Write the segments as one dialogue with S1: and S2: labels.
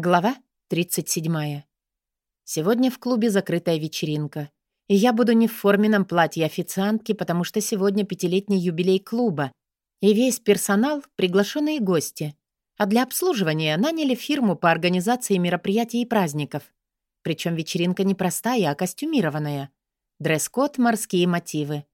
S1: Глава 37. Сегодня в клубе закрытая вечеринка. И я буду не в форменном платье официантки, потому что сегодня пятилетний юбилей клуба, и весь персонал — приглашенные гости. А для обслуживания наняли фирму по организации мероприятий и праздников. Причем вечеринка не простая, а костюмированная. Дресс-код — морские мотивы.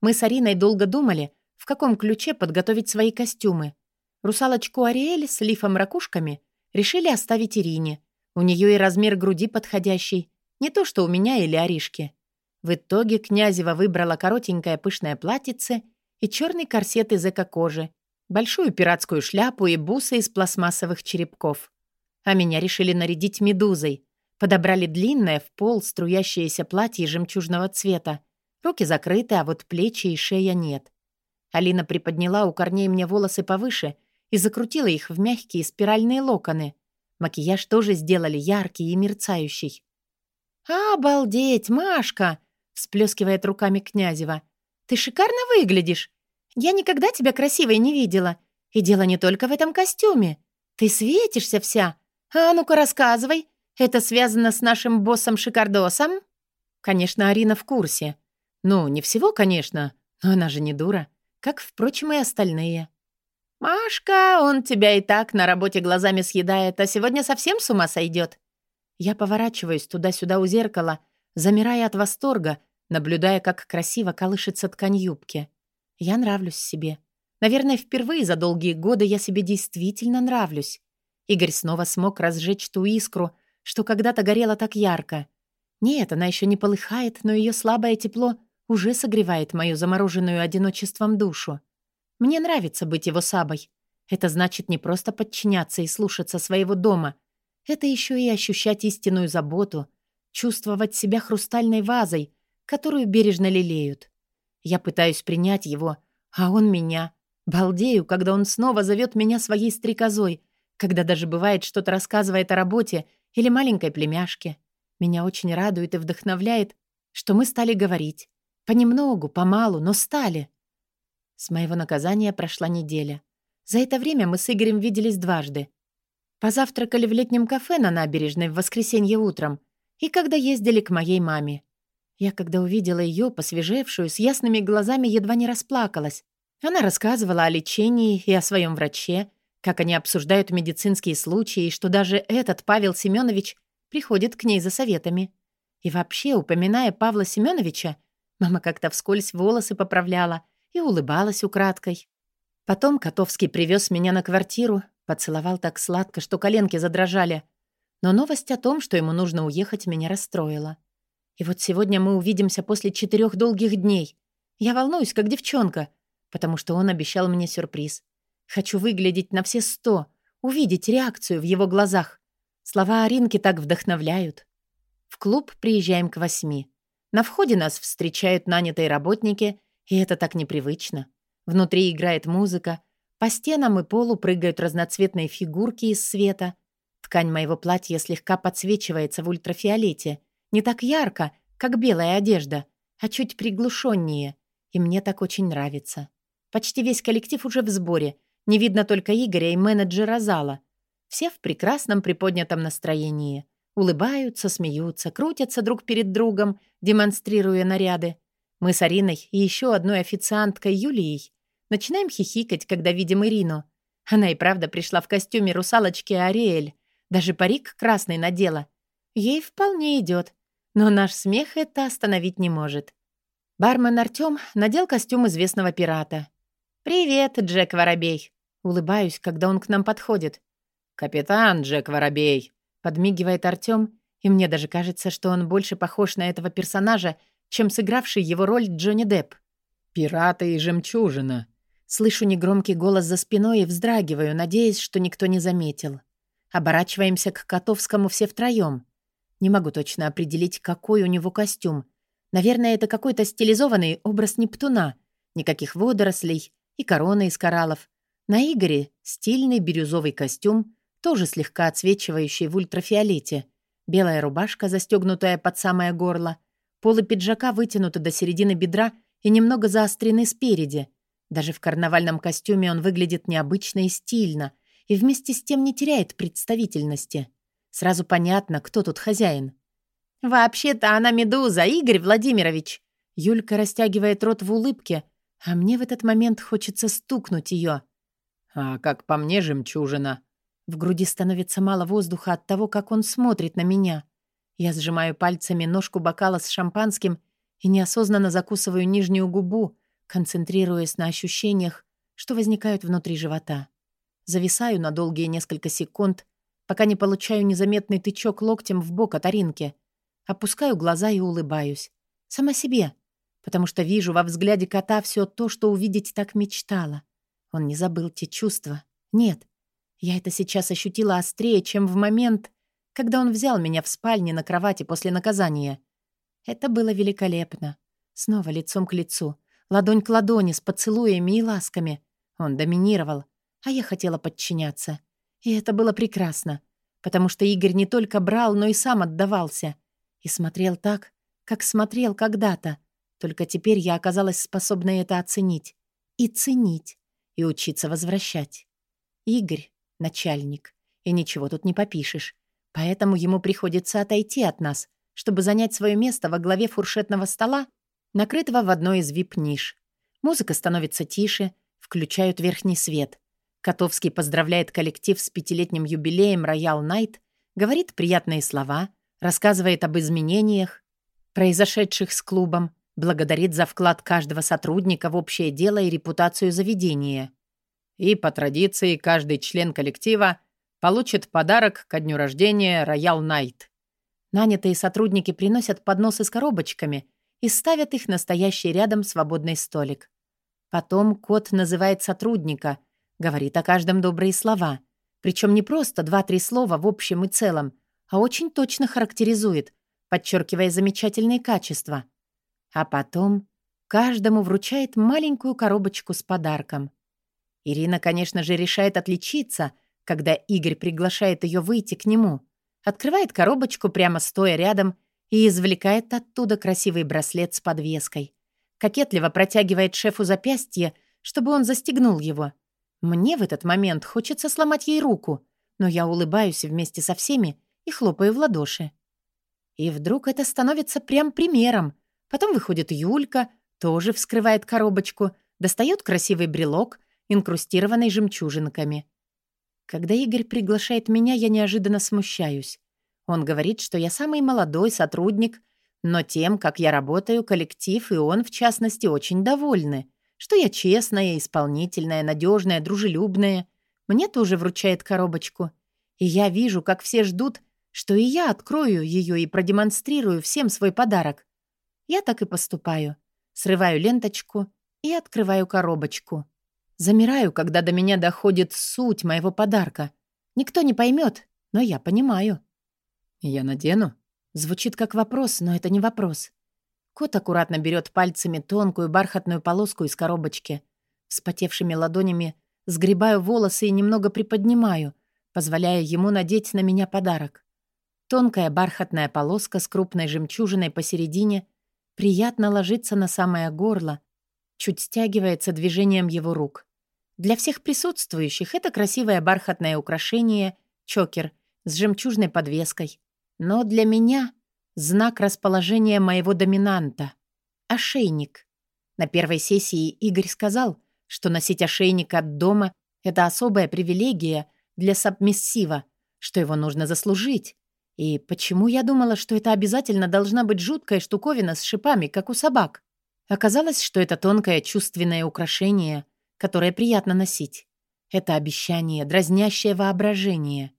S1: Мы с Ариной долго думали, в каком ключе подготовить свои костюмы. Русалочку Ариэль с лифом-ракушками — Решили оставить Ирине. У нее и размер груди подходящий. Не то, что у меня или Аришки. В итоге Князева выбрала коротенькое пышное платьице и черный корсет из эко-кожи, большую пиратскую шляпу и бусы из пластмассовых черепков. А меня решили нарядить медузой. Подобрали длинное в пол струящееся платье жемчужного цвета. Руки закрыты, а вот плечи и шея нет. Алина приподняла у корней мне волосы повыше и закрутила их в мягкие спиральные локоны. Макияж тоже сделали яркий и мерцающий. «Обалдеть, Машка!» — всплескивает руками Князева. «Ты шикарно выглядишь! Я никогда тебя красивой не видела. И дело не только в этом костюме. Ты светишься вся. А ну-ка рассказывай. Это связано с нашим боссом Шикардосом?» Конечно, Арина в курсе. Ну, не всего, конечно, но она же не дура, как, впрочем, и остальные. «Машка, он тебя и так на работе глазами съедает, а сегодня совсем с ума сойдет. Я поворачиваюсь туда-сюда у зеркала, замирая от восторга, наблюдая, как красиво колышется ткань юбки. Я нравлюсь себе. Наверное, впервые за долгие годы я себе действительно нравлюсь. Игорь снова смог разжечь ту искру, что когда-то горела так ярко. Нет, она еще не полыхает, но ее слабое тепло уже согревает мою замороженную одиночеством душу. Мне нравится быть его сабой. Это значит не просто подчиняться и слушаться своего дома. Это еще и ощущать истинную заботу, чувствовать себя хрустальной вазой, которую бережно лелеют. Я пытаюсь принять его, а он меня. Балдею, когда он снова зовет меня своей стрекозой, когда даже бывает что-то рассказывает о работе или маленькой племяшке. Меня очень радует и вдохновляет, что мы стали говорить. Понемногу, помалу, но стали. С моего наказания прошла неделя. За это время мы с Игорем виделись дважды. Позавтракали в летнем кафе на набережной в воскресенье утром и когда ездили к моей маме. Я, когда увидела ее, посвежевшую, с ясными глазами, едва не расплакалась. Она рассказывала о лечении и о своем враче, как они обсуждают медицинские случаи, и что даже этот Павел Семенович приходит к ней за советами. И вообще, упоминая Павла Семеновича, мама как-то вскользь волосы поправляла — и улыбалась украдкой. Потом Котовский привез меня на квартиру, поцеловал так сладко, что коленки задрожали. Но новость о том, что ему нужно уехать, меня расстроила. И вот сегодня мы увидимся после четырех долгих дней. Я волнуюсь, как девчонка, потому что он обещал мне сюрприз. Хочу выглядеть на все сто, увидеть реакцию в его глазах. Слова Аринки так вдохновляют. В клуб приезжаем к восьми. На входе нас встречают нанятые работники — и это так непривычно. Внутри играет музыка, по стенам и полу прыгают разноцветные фигурки из света. Ткань моего платья слегка подсвечивается в ультрафиолете. Не так ярко, как белая одежда, а чуть приглушеннее. И мне так очень нравится. Почти весь коллектив уже в сборе. Не видно только Игоря и менеджера зала. Все в прекрасном приподнятом настроении. Улыбаются, смеются, крутятся друг перед другом, демонстрируя наряды. Мы с Ариной и еще одной официанткой Юлией начинаем хихикать, когда видим Ирину. Она и правда пришла в костюме русалочки Ариэль. Даже парик красный надела. Ей вполне идет. Но наш смех это остановить не может. Бармен Артём надел костюм известного пирата. «Привет, Джек Воробей!» Улыбаюсь, когда он к нам подходит. «Капитан Джек Воробей!» Подмигивает Артём, и мне даже кажется, что он больше похож на этого персонажа, чем сыгравший его роль Джонни Депп. «Пираты и жемчужина». Слышу негромкий голос за спиной и вздрагиваю, надеясь, что никто не заметил. Оборачиваемся к Котовскому все втроем. Не могу точно определить, какой у него костюм. Наверное, это какой-то стилизованный образ Нептуна. Никаких водорослей и короны из кораллов. На Игоре стильный бирюзовый костюм, тоже слегка отсвечивающий в ультрафиолете. Белая рубашка, застегнутая под самое горло — Полы пиджака вытянуты до середины бедра и немного заострены спереди. Даже в карнавальном костюме он выглядит необычно и стильно, и вместе с тем не теряет представительности. Сразу понятно, кто тут хозяин. «Вообще-то она медуза, Игорь Владимирович!» Юлька растягивает рот в улыбке, а мне в этот момент хочется стукнуть ее.
S2: «А как по мне, жемчужина!»
S1: В груди становится мало воздуха от того, как он смотрит на меня. Я сжимаю пальцами ножку бокала с шампанским и неосознанно закусываю нижнюю губу, концентрируясь на ощущениях, что возникают внутри живота. Зависаю на долгие несколько секунд, пока не получаю незаметный тычок локтем в бок от Аринки. Опускаю глаза и улыбаюсь. Сама себе, потому что вижу во взгляде кота все то, что увидеть так мечтала. Он не забыл те чувства. Нет, я это сейчас ощутила острее, чем в момент, когда он взял меня в спальне на кровати после наказания. Это было великолепно. Снова лицом к лицу, ладонь к ладони с поцелуями и ласками. Он доминировал, а я хотела подчиняться. И это было прекрасно, потому что Игорь не только брал, но и сам отдавался. И смотрел так, как смотрел когда-то. Только теперь я оказалась способна это оценить. И ценить. И учиться возвращать. Игорь — начальник. И ничего тут не попишешь. Поэтому ему приходится отойти от нас, чтобы занять свое место во главе фуршетного стола, накрытого в одной из вип-ниш. Музыка становится тише, включают верхний свет. Котовский поздравляет коллектив с пятилетним юбилеем «Роял Найт», говорит приятные слова, рассказывает об изменениях, произошедших с клубом, благодарит за вклад каждого сотрудника в общее дело и репутацию заведения.
S2: И по традиции каждый член коллектива получит подарок ко дню рождения «Роял Найт».
S1: Нанятые сотрудники приносят подносы с коробочками и ставят их настоящий рядом свободный столик. Потом кот называет сотрудника — Говорит о каждом добрые слова. Причем не просто два-три слова в общем и целом, а очень точно характеризует, подчеркивая замечательные качества. А потом каждому вручает маленькую коробочку с подарком. Ирина, конечно же, решает отличиться, когда Игорь приглашает ее выйти к нему. Открывает коробочку прямо стоя рядом и извлекает оттуда красивый браслет с подвеской. Кокетливо протягивает шефу запястье, чтобы он застегнул его. Мне в этот момент хочется сломать ей руку, но я улыбаюсь вместе со всеми и хлопаю в ладоши. И вдруг это становится прям примером. Потом выходит Юлька, тоже вскрывает коробочку, достает красивый брелок, инкрустированный жемчужинками. Когда Игорь приглашает меня, я неожиданно смущаюсь. Он говорит, что я самый молодой сотрудник, но тем, как я работаю, коллектив и он, в частности, очень довольны что я честная, исполнительная, надежная, дружелюбная. Мне тоже вручает коробочку. И я вижу, как все ждут, что и я открою ее и продемонстрирую всем свой подарок. Я так и поступаю. Срываю ленточку и открываю коробочку. Замираю, когда до меня доходит суть моего подарка. Никто не поймет, но я понимаю.
S2: «Я надену?»
S1: Звучит как вопрос, но это не вопрос. Кот аккуратно берет пальцами тонкую бархатную полоску из коробочки. Вспотевшими ладонями сгребаю волосы и немного приподнимаю, позволяя ему надеть на меня подарок. Тонкая бархатная полоска с крупной жемчужиной посередине приятно ложится на самое горло, чуть стягивается движением его рук. Для всех присутствующих это красивое бархатное украшение — чокер с жемчужной подвеской. Но для меня Знак расположения моего доминанта. Ошейник. На первой сессии Игорь сказал, что носить ошейник от дома — это особая привилегия для сабмиссива, что его нужно заслужить. И почему я думала, что это обязательно должна быть жуткая штуковина с шипами, как у собак? Оказалось, что это тонкое чувственное украшение, которое приятно носить. Это обещание, дразнящее воображение.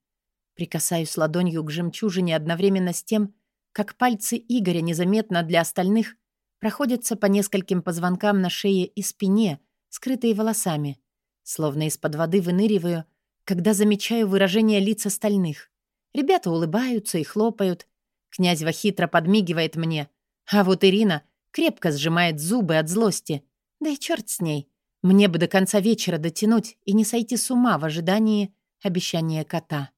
S1: Прикасаюсь ладонью к жемчужине одновременно с тем, как пальцы Игоря незаметно для остальных проходятся по нескольким позвонкам на шее и спине, скрытые волосами. Словно из-под воды выныриваю, когда замечаю выражение лиц остальных. Ребята улыбаются и хлопают. Князь хитро подмигивает мне, а вот Ирина крепко сжимает зубы от злости. Да и черт с ней. Мне бы до конца вечера дотянуть и не сойти с ума в ожидании обещания кота.